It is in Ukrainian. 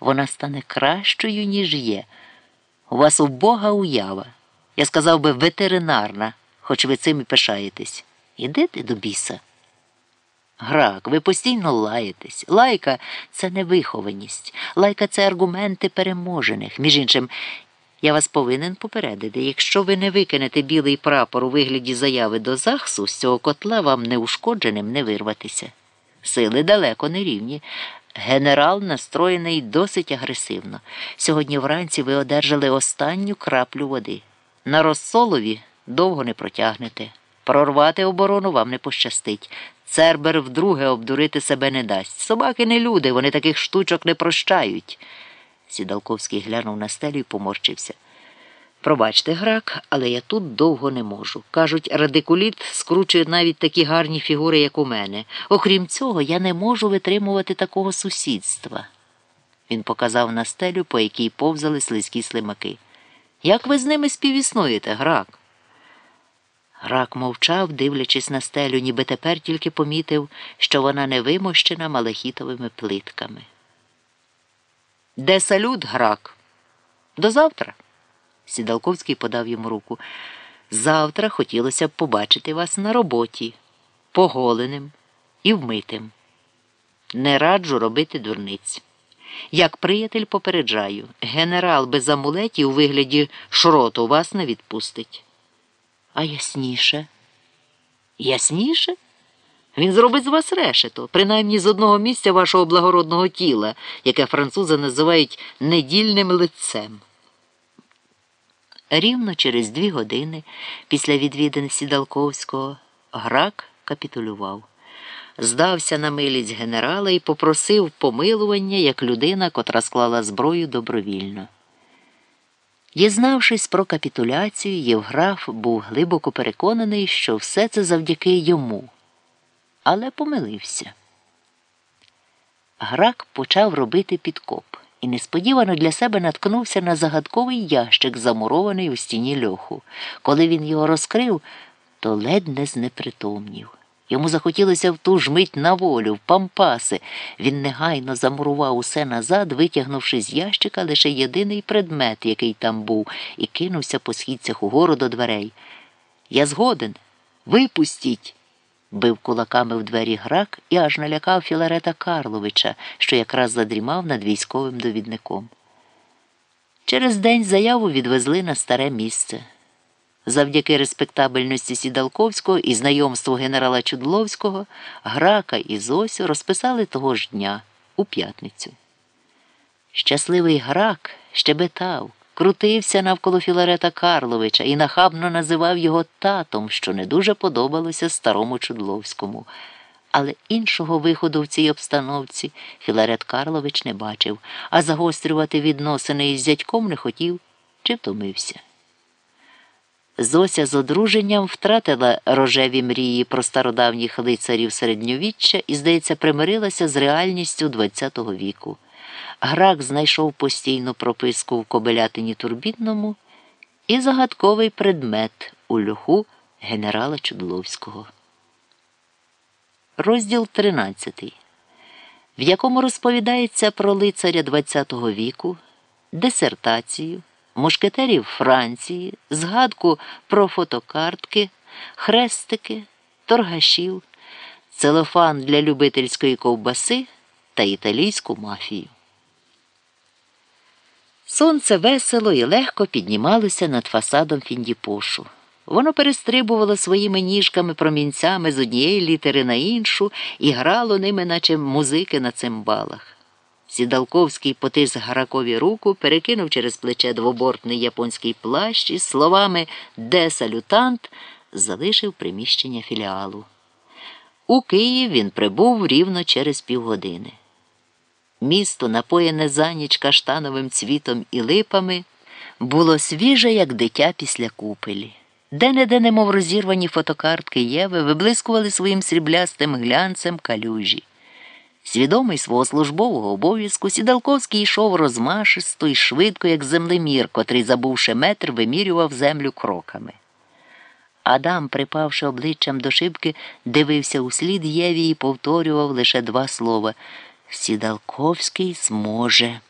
вона стане кращою, ніж є. У вас убога уява. Я сказав би ветеринарна, хоч ви цим і пишаєтесь. Ідете до біса. Грак, ви постійно лаєтесь. Лайка це невихованість. Лайка це аргументи переможених. Між іншим, я вас повинен попередити, якщо ви не викинете білий прапор у вигляді заяви до ЗАГСу, з цього котла вам неушкодженим не вирватися. Сили далеко не рівні. Генерал настроєний досить агресивно. Сьогодні вранці ви одержали останню краплю води. На розсолові довго не протягнете. Прорвати оборону вам не пощастить. Цербер вдруге обдурити себе не дасть. Собаки не люди, вони таких штучок не прощають. Сідалковський глянув на стелю і поморчився. Пробачте, грак, але я тут довго не можу. Кажуть, радикуліт скручує навіть такі гарні фігури, як у мене. Окрім цього, я не можу витримувати такого сусідства. Він показав на стелю, по якій повзали слизькі слимаки. Як ви з ними співіснуєте, грак? Грак мовчав, дивлячись на стелю, ніби тепер тільки помітив, що вона не вимощена малахітовими плитками. Де салют, грак? До завтра. Сідалковський подав йому руку. Завтра хотілося б побачити вас на роботі, поголеним і вмитим. Не раджу робити дурниць. Як приятель попереджаю, генерал без амулетів у вигляді шроту вас не відпустить. А ясніше? Ясніше? Він зробить з вас решето, принаймні з одного місця вашого благородного тіла, яке французи називають недільним лицем. Рівно через дві години після відвідин Сідалковського грак капітулював, здався на милість генерала і попросив помилування як людина, котра склала зброю добровільно. Дізнавшись про капітуляцію, Євграф був глибоко переконаний, що все це завдяки йому, але помилився. Грак почав робити підкоп і несподівано для себе наткнувся на загадковий ящик, замурований у стіні льоху. Коли він його розкрив, то ледь не знепритомнів. Йому захотілося в ту ж мить на волю, в пампаси. Він негайно замурував усе назад, витягнувши з ящика лише єдиний предмет, який там був, і кинувся по східцях угору до дверей. Я згоден. Випустіть. Бив кулаками в двері грак і аж налякав Філарета Карловича, що якраз задрімав над військовим довідником. Через день заяву відвезли на старе місце. Завдяки респектабельності Сідалковського і знайомству генерала Чудловського Грака і Зосю розписали того ж дня у п'ятницю. Щасливий грак щебетав, крутився навколо Філарета Карловича і нахабно називав його татом, що не дуже подобалося старому Чудловському. Але іншого виходу в цій обстановці Філарет Карлович не бачив, а загострювати відносини із зятьком не хотів чи втомився. Зося з одруженням втратила рожеві мрії про стародавніх лицарів середньовіччя і, здається, примирилася з реальністю ХХ віку. Грак знайшов постійну прописку в кобелятині турбінному і загадковий предмет у льоху генерала Чудловського. Розділ 13, в якому розповідається про лицаря ХХ віку, дисертацію мушкетерів Франції, згадку про фотокартки, хрестики, торгашів, целофан для любительської ковбаси та італійську мафію. Сонце весело і легко піднімалося над фасадом Фіндіпошу. Воно перестрибувало своїми ніжками промінцями з однієї літери на іншу і грало ними, наче музики на цимбалах. Сідалковський потис Гаракові руку, перекинув через плече двобортний японський плащ із словами Де салютант залишив приміщення філіалу. У Київ він прибув рівно через півгодини. Місто, напоєне за ніч каштановим цвітом і липами, було свіже, як дитя після купелі. Де не де немов розірвані фотокартки Єви виблискували своїм сріблястим глянцем калюжі. Свідомий свого службового обов'язку, Сідалковський йшов розмашисто і швидко, як землемір, котрий, забувши метр, вимірював землю кроками. Адам, припавши обличчям до шибки, дивився у слід Єві і повторював лише два слова Сідалковський зможе.